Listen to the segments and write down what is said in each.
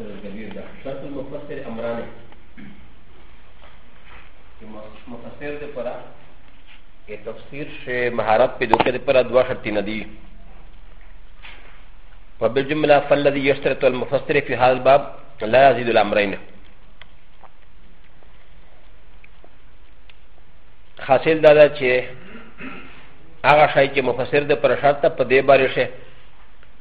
الكبير ده شرط المفسر امران مفسر دې پرا کې تفسیر شي مهارت په دوکه دې پرا دوا شرط نه دي وبالجمله فالذي يشترط المفسر في هذا الباب لا يزيد الامرين حاصل دا ده چې هغه شای چې مفسر د پر شرط په دې باره شي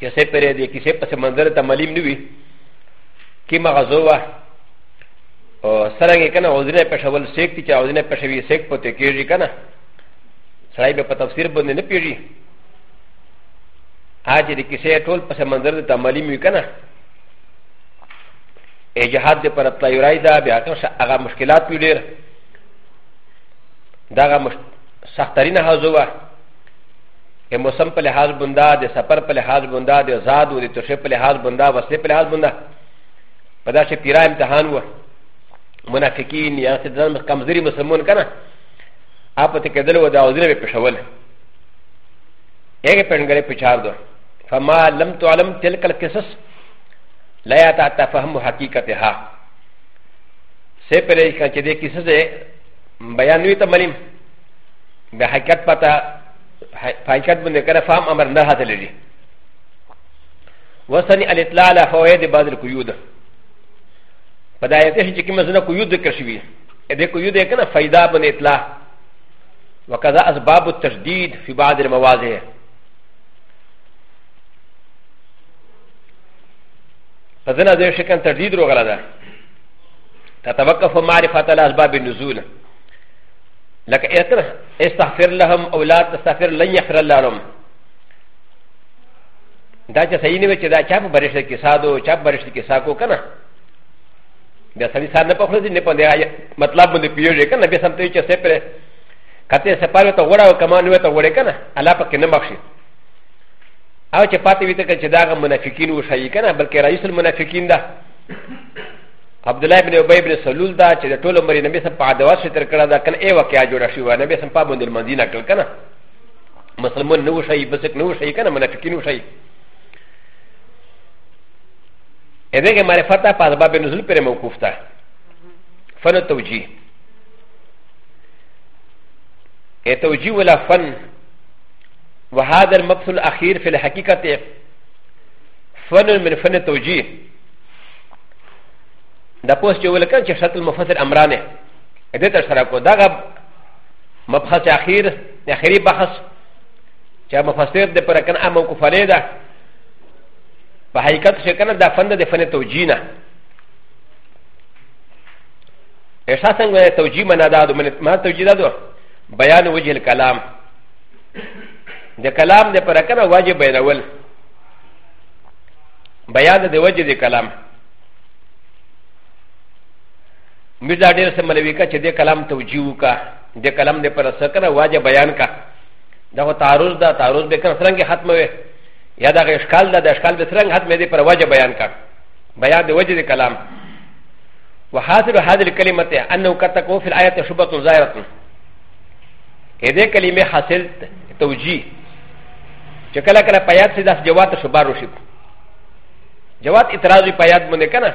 چې سه پرې دې کې سه پس منظر ته ملیم نیوي کې ما غزو وا او سرنګ کنه اوزنه پښول سیک چې اوزنه پښوي سیک پته کېږي کنه سړی به په تفسیر باندې نه پیږي اج دې کې سه ټول پس منظر ته ملیم وي کنه ا جهاد د پر پلای راي دا بیا که هغه مشکلات وي ډېر دا هغه سخترینه حوزه وه ا موسم په لحاظ بندا د سفر په لحاظ بندا د زاد او د توشه په لحاظ بندا وسله په لحاظ بندا په دا شي پیرا امتحان و منافقین یا څه ځان کمزوري مسلمان کنه اپ ته کېدل و دا وزره به پښول هغه پنګره پچار دو فما لم تعلم تلك القصص لا يتفهم حقيقتها سپرې کچې دې کیسه بیان وي ته ملیم به حقیقت پتا حقیقت باندې کنه فهم امر نه حاصل لري وسنی الاطلاع على فوائد بعض القيود فدا يتش چې کومه زنه قيود ذکر شوی دې قيود یې کنه فائدہ باندې اطلاع وكذا اسباب التشديد في بعض المواضع فزنا ذي شكل ترديد رغلا تتوقف معرفة الاسباب النزول لك استغفر لهم او لا تستغفر لن يغفر الله لهم دا چې صحیح نه وي چې دا چا په برېښ کې سادو چا په برېښ کې ساکو کنه بیا سړي سار نه په خپل نه پوهېږي مطلب باندې پیږي کنه بیا سم ته چې څه پرې کته سپاره ته وړه او کمان وې ته وړه کنه الله پکې نه مخشي او چې پاتې وي ته چې دا غ منافقین وشي کنه بلکې رئیس المنافقین ده عبد الله بن ابي بن سلول دا چې د ټولو مري نبي سم په عدوا شي تر کړه دا کنه ای واقعیا جوړ شي و نبي سم په باندې المنزل کړ کنه مسلمان نو شي بس نو شي کنه منافقین نو شي ا دغه معرفت په اسباب نزول پر موقوف ده فن توجیه ا توجیه ولا فن وهذا المبث الاخير في الحقيقه فن من فن التوجيه دا پوسټ یو لکه چې شتل مفسر امرانه دې تر سره کو دغه مبحث اخیر د اخیری بحث چې مفسر د پر کنه امو کو فریدا په حقیقت چې کنه دا فن د فن توجینه احساسا غوې توجیه منا دا د ما توجیه دا دو بیان وجه الکلام د کلام د پر کنه واجب بیانول بیان د وجه د کلام مرزا ډېر سم ملوي کا چې د کلام توجیه وکا د کلام د پر سکره واجه بیان کا دا هو تعارض دا تعارض به کړ څنګه ختم وي یا دا اشکال دا د اشکال به څنګه ختم دي پر واجه بیان کا بیان د وجه د کلام وحاصل هذه الكلمه انه كتكو في الايه شبهه ظاهره هذه كلمه حاصل توجيه چې کله کله په یاد سي داس جوات شو بارو شي جوات اعتراض په یاد باندې کنه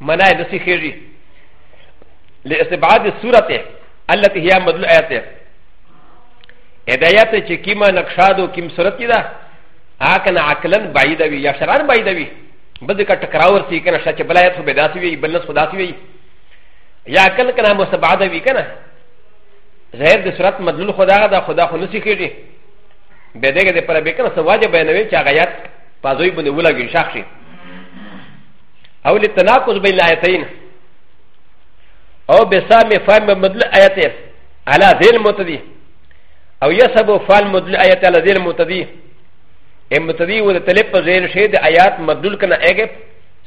منع نه سي خېږي لاستبعاد الصورته التي هي مدل اياته هدايات چې کیما نقشاد او کیم صورت کی ده هاکن عقلا بعید وي یا شرعن بعید وي بده کا ټکراو ورته کنه شچ بلایت خو بداس وي بل نس خداس وي یا عقل کنه مستبعد وي کنه غیر د صورت مدلول خدا دا خدا خو نسی کېږي به دغه د پر بیکره سو واجب بیانوي چې هغه یاد پازوی باندې ولګي شاخ شي او لتناقض بین الایتین او بسام فهم مدل آیته على ذي المتدي او يسبو فال مدل آيات على ذي المتدي المتدي و تلب په ذيل شي د آيات مدل کنه اګه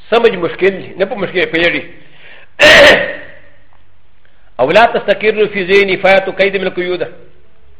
سمج مشکل نه په مشکل پیړي او لا تستقر في ذهني فات قيد من القيود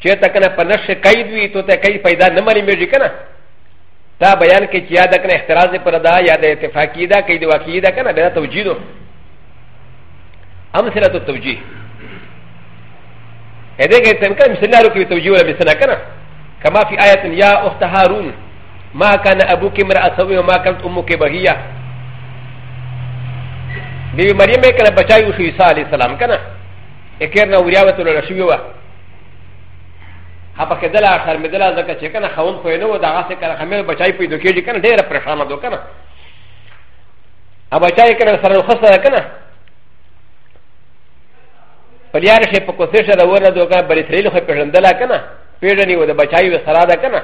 چې تا کنه په نشه قید وي تو ته قید پیدا نه مری میږي کنه تا بیان کې چې یاد کنه احتراز دې پر دا یا د اتفاقی دا قید واقعی دا کنه بیا توجیه دو امثله تو توجیه هدا کې څنګه کوم سنارو کې توجیه ولا مثلا کنه کما فی آیت یا اخت هارون ما کان ابوک امرأ سوی وما کانت امک بغیه بی مریم کنه بچایو شو عیسی علیہ السلام کنه اکیر نه وریا وته لور شوی و هغه کې دلا شرمېدلا ځکه چې کنه خاون خو نه و دا هغه کله خمیر بچای پیدا کېږي کنه ډېر پریشان دو کنه ا بچای کنه سره خسته کنه پلیار شي په کوڅه سره ورنه دوګه بری تریل خو پیژندلا کنه پیژنې و د بچای و سره دا کنه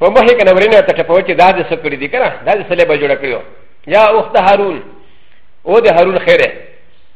په مخ کې کنه ورینه ته په وچه دا د سکړې دي کنه دا د سلې به جوړ کړو یا اخت هارون او د هارون خیره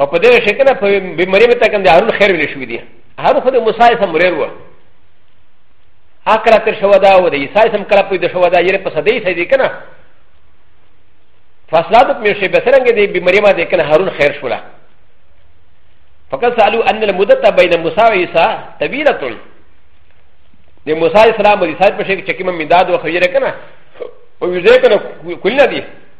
او په دې شي کنه په بیماری مته کنه هارون خیر ویل شو دي هارون خو د موسی سم مریر و اکره تر شو دا و د عیسی سم کله په دې شو دا یې په صدې سې دي کنه فاصلات په مشه به څنګه دې بیماری ما دې کنه هارون خیر شولا فقط سالو ان المدته بین موسی و عیسی طویله د موسی اسلام او عیسی په شکل کې مې داد او خیره کنه او یې ځکه کولنه دي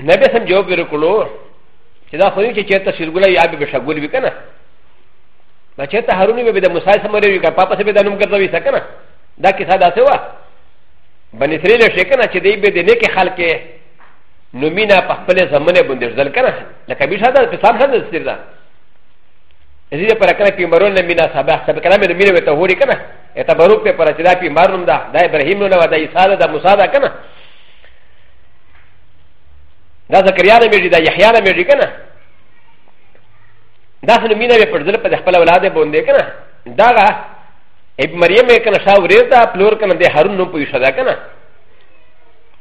نه به سم جواب ورکړو چې دا خو چې چېرته شیرګله یا به شګول وي کنه دا چېرته هارونی به د موسی سره مری وي که پاپا سره به د نوم ګرځوي څه کنه دا کیسه داسې وه بني اسرائیل شي کنه چې دی به د نیکه خلک نومینه په خپل زمنه باندې ځل کنه لکه به شاده په سام سره ستیر ده اسی دې پر کنه پیمرون نه مینا صاحب سب کلام دې میره ته هوري کنه اته بروک ته پر چې دا پیمرون ده دا ابراهیم نو نه دا عیسی ده موسی ده کنه دا زکریا نه میږي دا یحیا نه میږي کنه دا څه مینه به پر ځل په خپل اولاد باندې کنه دا غا اب مریم یې کنه شاو ریتا پلور کنه د هارون نو پوي شدا کنه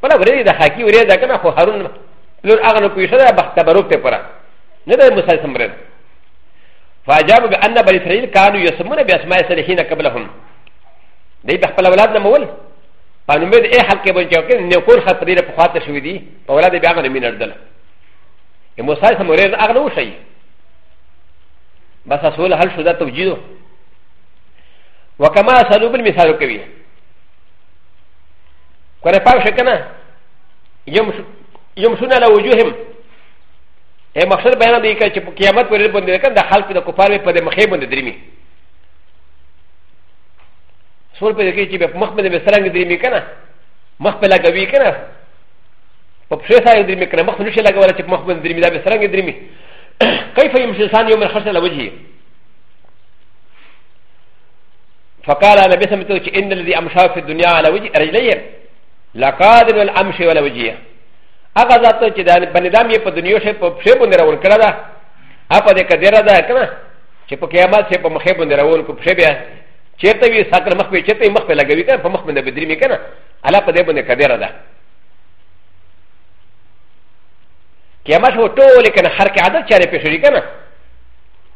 پلا ورې د حقي ورې دا کنه خو هارون پلور هغه نو پوي شدا بخت بروک ته پره نه د موسی سمره فاجاب بان بني اسرائيل كانوا يسمون باسماء الصالحين قبلهم دي بخبل اولادنا مول په نومید ای حق کې بنچو کې نه کور خط پرې په خاطر شوې دي په ولادت بیا غنه مين اردل ای موسی سم ورې اغنه وشي بس اصول حل شو دا توجیه وکما سلوب المثال کوي کنه پاو شکنه يم يم شنو على وجوههم ای مخسر بیان دی چې په قیامت پرې باندې کنه د خلق د کفار په دې مخې باندې درمي سور په کې چې په مخ باندې به سرنګ درې میکنه مخ په لګوي کنه په پښې سره درې میکنه مخ نشي لګول چې په مخ باندې درې می دا به سرنګ درې می كيف يمشي الانسان يوم الخشب على وجهه فقال انا بسمته ان الذي امشى في الدنيا على وجه رجليه لا قادر ولا امشي ولا وجهه هغه ذات چې د بنظام یې په دنیا شي په پښې باندې راول کړه دا اپا دې کډیره ده کنه چې په قیامت شي په مخې باندې راول کو پښې بیا چیرته وی ساتر مخ په چیرته مخ په لګوي کنه په مخ باندې بدري می کنه الا په دې باندې کډیره ده کما شو ټول کنه هر کې عادت چاره په شری کنه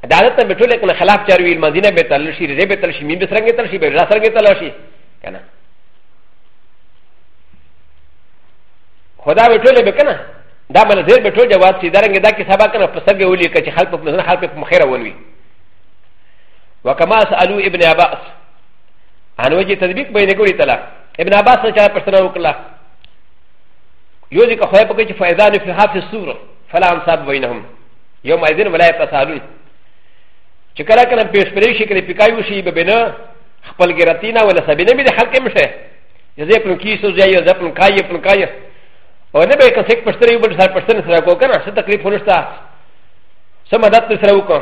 دا عادت ته ټول کنه خلاف چار وی مدینه به تل شي ری به تل شي می به سرنګ تل شي به را سرنګ تل شي کنه خدا به ټول به کنه دا مل زیر به ټول جواب سي درنګ دا کې سبا کنه په سګه ولي کچ خلق په خلق په مخيره ونوي وكما سالو ابن عباس عن وجه تدبيك بين قولي تلا ابن عباس نشا پشتنا وكلا يوزي كخوي بكي فاذا في حافظ السور فلا انصاب بينهم يوم اذن ولا يتسالون چې کله کله پیش پرې شي کله پکایو شي به بنا خپل ګرتینا ولا سبینه به حق کې مشه یزه په کې سو ځای یزه په کای په کای او نه به کسې پښتري بل سره پښتنه سره کو کنه څه تکلیف ونشتا سم مدد سره وکړه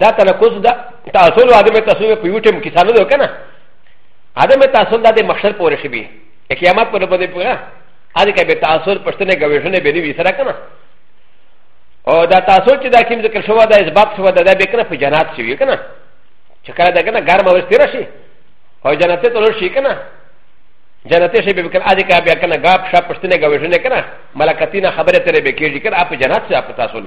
دا تنقص دا تاسول و عدم تاسول په یو ټیم کې سانو ده کنه عدم تاسول دا د مخشر پورې شي به قیامت پر باندې پوره هغه کې به تاسول پښتنه غوښنه به نیوي سره کنه او دا تاسول چې دا کوم ذکر شو دا اثبات شو دا به کنه په جنات شي کنه چې کله دا کنه ګرم ورستي راشي او جنت ته ورشي کنه جنت شي به کنه هغه کې به کنه غاب شپ پښتنه غوښنه کنه ملکتینه خبره ترې به کېږي کنه اپ جنات شي اپ تاسول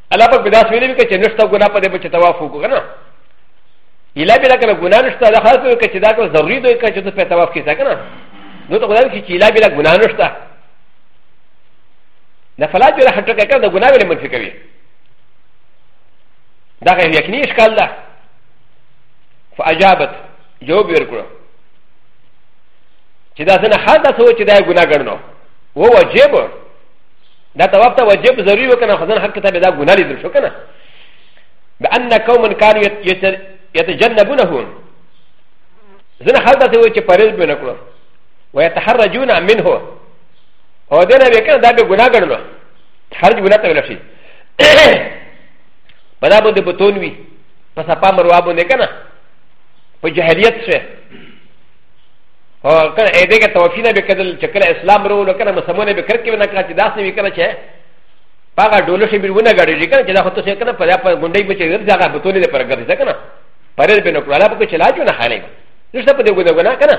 الله په بداس ویلي کې چې نشته ګنا په دې په چې طواف وکړو کنه الا بلا کنه ګنا نشته دا خاص وي چې دا کو ضروري دی چې ته په طواف کې ځه کنه نو ته خدای چې الا بلا ګنا نشته دا فلا چې راحت کې کنه ګنا ویل منفي کوي دا غیر یقیني اشکال ده فاجابت جواب ورکړو چې دا څنګه حال تاسو چې دا ګنا ګڼنو وو واجب دا تواب ته وجب ضروري وکنه خزن حق ته دا ګناه لیدل شو کنه بان قوما كانوا يتجنبونه زنه خلک ته وي چې پرېز به نه کړو ويتحرجون منه او دا نه وکنه دا به ګناه ګڼلو خرج ګناه ته ویل شي په دا باندې بتون وي په سپا مروا باندې کنه په جهلیت سره او کله اې دغه توفی نه به کدل چې کله اسلام ورو نو کله مسلمان به کرکې نه کړ چې داسې وی کنه چې هغه ډول شي بیرونه غړي کنه چې دا خو ته کنه په په ګونډې به چې ورځ هغه بتولې ده پر ګرځي کنه پرې به نو کړه په چې لاج نه خالې نشته په دې ګونه ګونه کنه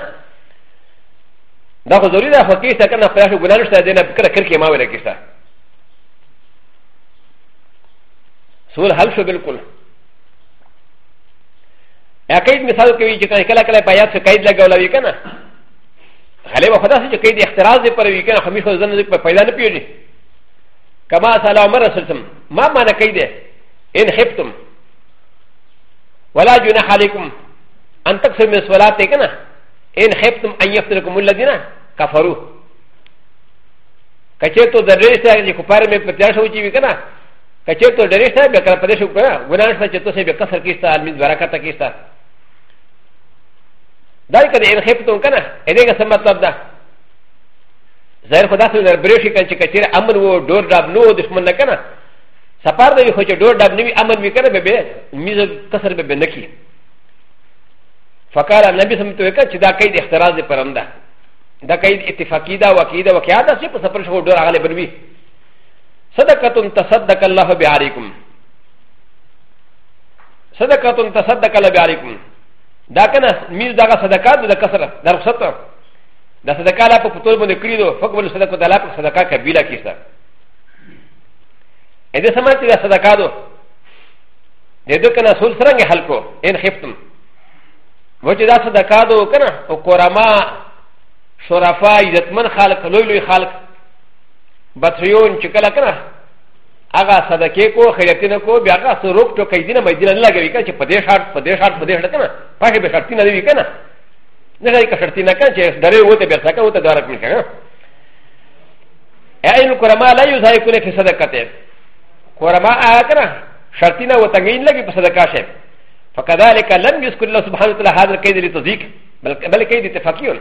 دا خو ضروري ده خو کې څه کنه خلاص ګونه نشته دې نه کړه کرکې ما وره کېسته سول حل شو بالکل ا قید مثال کوي چې کله کله کله په یاد څخه قید لګول وی کنه غالبا خدا سره چې قید اختراز دی پر وی کنه خمیش خو ځنه په پیدا نه پیږي کما صلی عمر رسولم ما معنی قید ان خفتم ولا جناح علیکم ان تکسر من صلات کنه ان خفتم ان یفتنکم الذین کفروا کچه تو درې سره چې کوپر مې په تیار شو چې وی کنه که چېر ته ډېرې شته بیا کله پدې شو کنه ګناه شته چې تاسو به کسر کېسته المین برکت کېسته دا کله ان خفتم کنه اې دې څه مطلب ده ظاهر خدا سره در برېشي کنه چې کچېر امن وو ډور ډاب نو دشمن نه کنه سپار دی خو چې ډور ډاب نیوي امن وی کنه به به میز کسر به نه کی فقال النبي سمت وکړه چې دا قید اختراز دی پرنده دا قید اتفاقی دا وقیده وقیاده چې په سفر شو ډور هغه بنوي صدقه تصدق الله بعليكم صدقه تصدق الله بعليكم دا کنه میز دغه صدقه د کسر د رخصت د صدقه لا په پتول باندې کړی دو فقبل صدقه د لا په صدقه قبیله کیسه ا دې سمات د صدقه دو د دې کنه سول سرنګ حل کو ان خفتم و چې دا صدقه دو کنه او قرما شرفا عزتمن خلق لوی لوی خلق بطريون شكلا كنا هغه صدقه کو خیرتی نه کو بیا هغه سو روک ټوکې دینه مې دینه لګوي کنه چې په دې شرط په دې شرط په دې شرط کنه پښې به شرط نه دی کنه نه غي کشرت نه کنه چې درې وته به څکه وته دارک نه کنه ايل کرما لا يزای کو نه صدقه ته کرما آ کنه شرط نه وته غي لګي په صدقه شه فكذلك لم يذكر الله سبحانه وتعالى هذا الكيد لتضيق بل كيد تفكير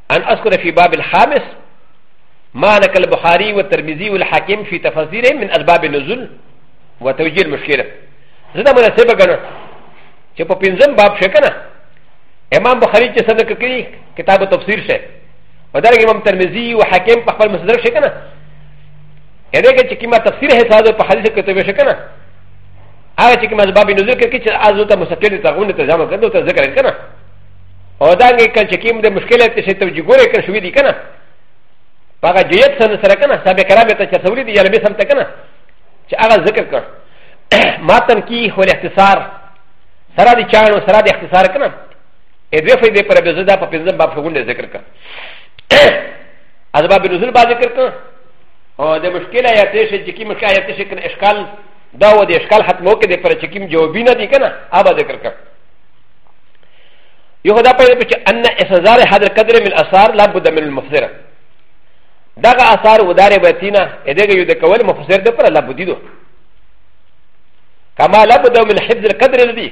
ان اذكر في باب الخامس ما لك البخاري والترمذي والحاكم في تفسيره من اسباب النزول وتوجيه المشكله زدا مناسبه كنا چې په پنځم باب شې کنه امام بخاری چې څنګه کوي کتاب تفسیر شه ودار امام ترمذی او حاکم په خپل مصدر شه کنه اې دې کې چې کیما تفسیر هي ساده په حدیث کې ته شه کنه هغه چې کیما باب نزول کې چې ازو ته مستقل ته غونډه ته ځم کنه ته ذکر کنه او دا نګه کچ کیم د مشکله ته شته چې ګوره کړ شوې دي کنه هغه جیت سره سره کنه سابق کرام ته چې سوري دي یلبه سم ته کنه چې هغه ذکر کړ ماتن کی هو اختصار سره دي چانو سره دي اختصار کنه ا دې فې دې پر به زدا په پنځم باب څنګه ذکر کړ ازباب نزول با ذکر کړ او د مشکله یا ته شي چې کی مشکله یا ته شي کنه اشکال دا و دې اشکال ختمو کې دې پر چې کیم جوابینه دي کنه هغه ذکر کړ یو دا پیدا کړ چې ان اسنزار هذا القدر من الاثار لا بد من المفسر دغه اثار ودارې بتینا دغه یو د کول مفسر د پر لا بدیدو كما لا بد من حفظ القدر الذي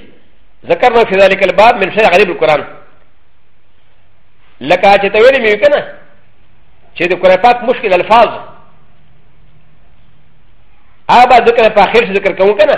ذكرنا في ذلك الباب من شرع غريب القران لك اتويل ميكنا چې د قران پاک مشکل الفاظ هغه ذکر په اخر ذکر کوو کنه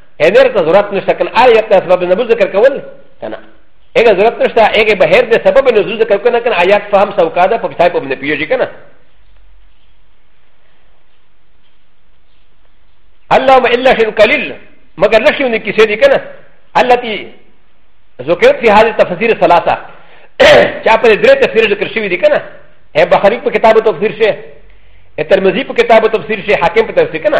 هدر ته ضرورت نشته کنه آل یقت اسباب نبوز ذکر کول کنه اګه ضرورت نشته اګه بهر د سبب نزول ذکر کنه کنه آیات فهم سو کاده په کتاب باندې پیږي کنه اللهم الا شيء قليل مگر نشي وني کیسه دي کنه التي ذکرت في هذه التفسير الثلاثه چا په درې تفسیر ذکر شوی دي کنه اے بخاری په کتاب تفسیر شه اے ترمذی په کتاب تفسیر شه حاکم په تفسیر کنه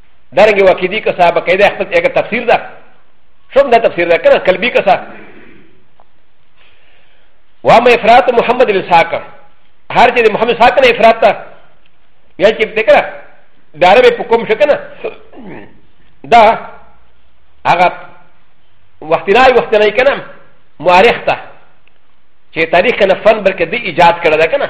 درنګ وکیدی که صاحب قاعده خپل یک تفسیر ده شوم دا تفسیر ده کنه قلبی که صاحب وام افراط محمد الاسحاق هر چې محمد اسحاق نه افراط ته یا چې دکړه د عربې په کوم شو کنه دا هغه وختنا وختنا کنه مؤرخ ته چې تاریخ نه فن بلکې د ایجاد کړه ده کنه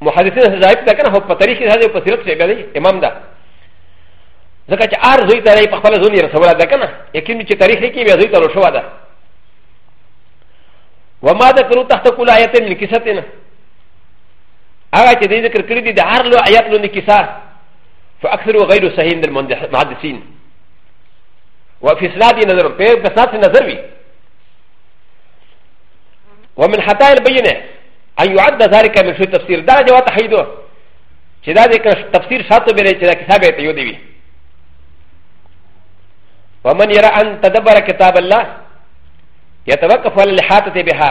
محدثين هذا ضعيف ده كان هو بطريق هذا بصيرت في بلي امام ده ځکه چې ار زوی ته په خپل ځونی رسوله ده کنه یقین چې تاریخ کې بیا زوی ته لو شو ده وما ذكروا تحت كل آية من كساتنا هغه چې دې ذکر کړی دي د هر لو آیات لو نکسا فاکثر غیر صحیح من المحدثین وفي اسناد نظر په اسناد نظر وی ومن حتى البينه ان يعد ذلك من شو تفسير دا جواب تحيدو چې دا د تفسير شاتو بلې چې دا کتاب ته یو دی وي ومن يرى ان تدبر كتاب الله يتوقف على الحاطه بها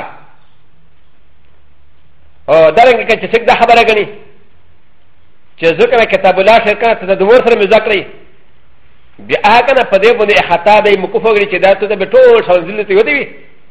او دا رنګ کې چې څنګه دا خبره غني چې ذکر کتاب الله شرکه ته د دور سره مذاکره یې بیا هغه نه په دې باندې خطا دی مکفو غړي چې دا ته به ټول شاو ذلت یو دی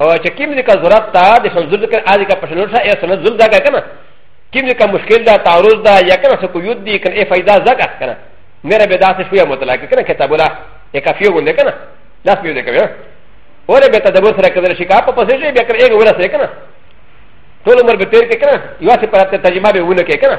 او چې کوم ځای کا ضرورت تا د شو ضرورت کړه اځي کا پښنو شه یا سند ضرورت ځای کنه کوم ځای کا مشکل دا تعارض دا یا کنه څه کو یود دی کنه ای فائدہ ځای کنه میرا به داسې شوی مطلق کنه کتاب الله یک افیو غونډه کنه لاس پیو دې کوي اوره به تدبر سره کړل شي کا په پسې شي به کړ یو ورس یې کنه ټول عمر به تیر کې کنه یو څه پرته ترجمه به ونه کې کنه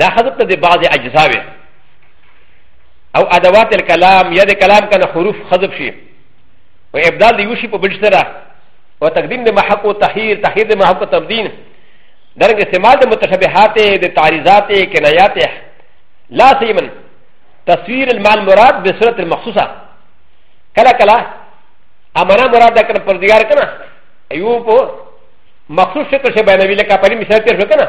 دا حذف ته د بعضې اجزا وي او ادوات الكلام یا د کلام کنه حروف حذف شي و ابدال د یوشي په بل سره و تقدیم د محق و تحیر تحیر د محق و تبدین درنګ استعمال د متشبهات د تعریضات کنایات لا سیمن تصویر المال مراد بصورت المخصوصه کلا کلا امانا مراد ده کنه پردگار کنه ایو په مخصوص شکل شه بیانوی لکه پلی مثال تیر شو کنه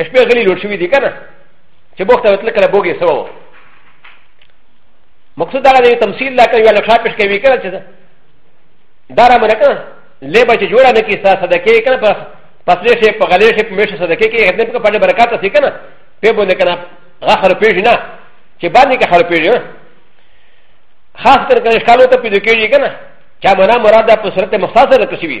ا ش ب ي غلي لوټ شوي دي كنا چې بوخت او تلکه له بوګې سوه مقصود دا دی تمثيل لا کوي ولا شاپش کوي کنه چې دا را مونږ کنه لبه چې جوړه نه کی ستا صدقه کنه په پسلې شي په غلې شي په مشه صدقه کې هدنه په پړې برکات سي کنه په بونه کنه غخر پیژ نه چې باندې کې خر پیژ خاص کر کنه ښکالو ته پیډو کېږي کنه چا منا مراد په صورت مختصره کړی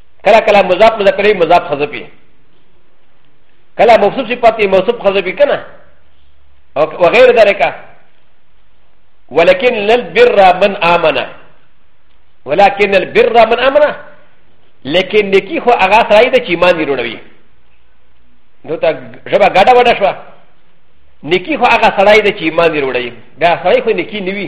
کله کله مضاف مذکر وي مضاف حذف وي کله موصوف صفت وي موصوف حذف وي کنه وغير ذلك ولكن البر من آمن ولكن البر من آمن لكن نكي خو هغه سړی د چې ایمان دی وروړوي نو ته ژبه ګډه وډه شوه نکي خو هغه سړی دی چې ایمان دی وروړوي بیا سړی خو نکي نه وي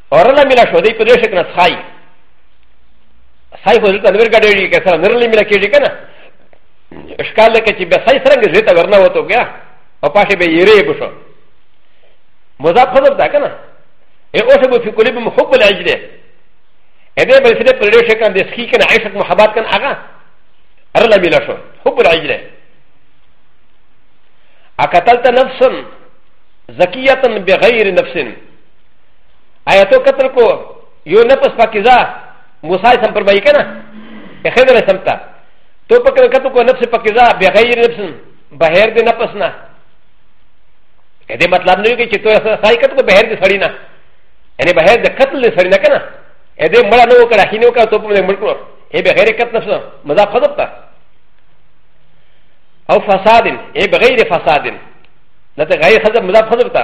ورلا ملا شو دی په دې شک نه ځای ځای خو دلته نور ګډېږي که سره نرلې ملا کېږي که نه اشکال لکه چې بیا ځای څرنګه زه ته ورنه وته بیا او پاشه به یې ری بشو مذاب خبر ده که نه ای اوسه به فی کلی به محب العجل ا دې بل سره په دې شک نه د سخی کنه عشق محبت کنه هغه ورلا ملا شو حب العجل اقتلت نفسا زكيه بغير نفس ایا تو قتل کو یو نفس پاکیزه موسی سم پر بای کنه په خضر سم تا تو پکره قتل کو نفس پاکیزه بغیر نفس بهر د نفس نه دې مطلب نه وي چې تو سای قتل کو بهر د سړی نه یعنی بهر د قتل د سړی نه کنه دې مړه نو کړه هینو کړه تو په ملک نو ای بغیر قتل نفس مذاب خضب تا او فساد ای بغیر فساد نه ته غیر خضب مذاب خضب تا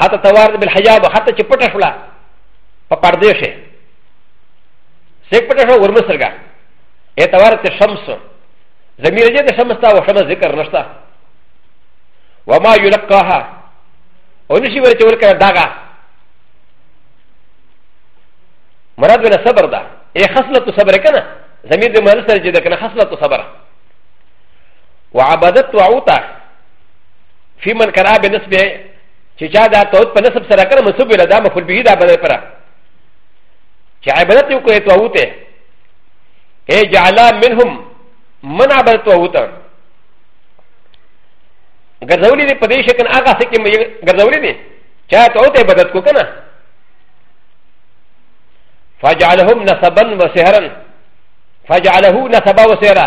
حتی توارد بالحجاب حتی چې پټه شوله په پردې شي سیک پټه شو ورمسرګه ای توارد شمس زمیر جې د شمس تا و شمس ذکر نشته وما یلقاها او نشي ورته ورکړه داغه مراد ونه صبر ده ای خصلت صبر کنه زمیر د مرسر جې ده کنه خصلت صبر وعبدت وعوته في من كرا بنسبه چې چا دا توت په نسب سره کړ منسوب ویل دا مفعول به دا بدل پر چې عبادت یو کوي توت اے جعل منهم من عبادت توت ګرځولې دې په دې شکل هغه څه کې ګرځولې دې چا توت عبادت کو کنه فجعلهم نسبا وسهرا فجعله نسبا وسهرا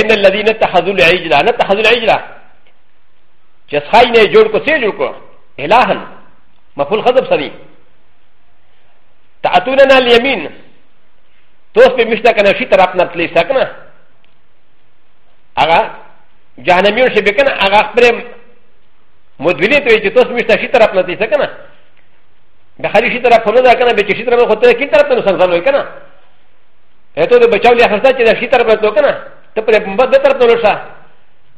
ان الذين اتخذوا العجله نتخذوا العجله چې ښای نه جوړ کو سي جوړ کو الهن مفعول خطب سمي تعتوننا اليمين توس په مشته کنه شي طرف نه تللی سکنه هغه جهنميو شي به کنه هغه خپل مدولی ته چې توس مشته شي طرف نه تللی سکنه د خالي شي طرف نه ده کنه به چې شي طرف خو ته کی طرف نه سنځلوي کنه ا ت و د ب چ ا و ل ي ا خ س ت ا چې د شي طرف نه تو کنه ته پر بمبه د طرف نه لوشه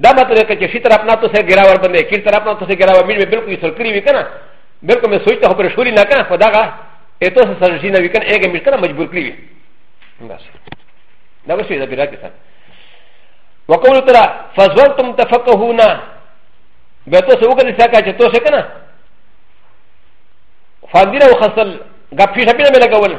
دا مطلب که چې شي طرف نه تو سه ګرا ور باندې کیر طرف نه تو سه ګرا ور مين بالکل سر کری وی کنه بالکل مې سوچ ته پر شوري نه کنه خدا غا ا ت و سه سر شي نه وی کنه اګه مې کنه مجبور کری وی بس دا وسوي دا بیره کسان وقول ترى فزولتم تفقهون بيتو سوق لساكا جتو سكنا فاندينا وخصل غفي شبينا ملكا ولا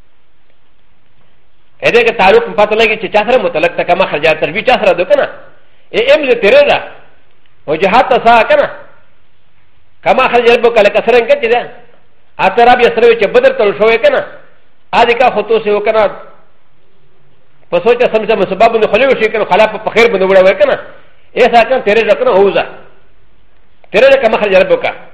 ا د ه ک تعلق په پته لګي چې چا سره متعلق ته کما خرجات تر وی چا سره دو کنه ا ام له تیرې ده او جهاد ته سا کنه کما خرجات بو کله کسرنګ کې ده اته رب یې سره چې بدر تل شوې کنه ا دې کا خطو سه وکنه په سوچه سمجه مسبب نه خلوي شي کنه خلاف په خیر باندې وړه وای کنه ا سا کنه تیرې ده کنه هوزه تیرې ده کما خرجات بو کنه